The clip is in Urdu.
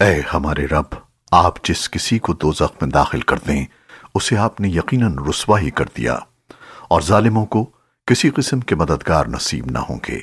اے ہمارے رب، آپ جس کسی کو دوزخ میں داخل کر دیں، اسے آپ نے یقیناً رسوا ہی کر دیا، اور ظالموں کو کسی قسم کے مددگار نصیب نہ ہوں گے۔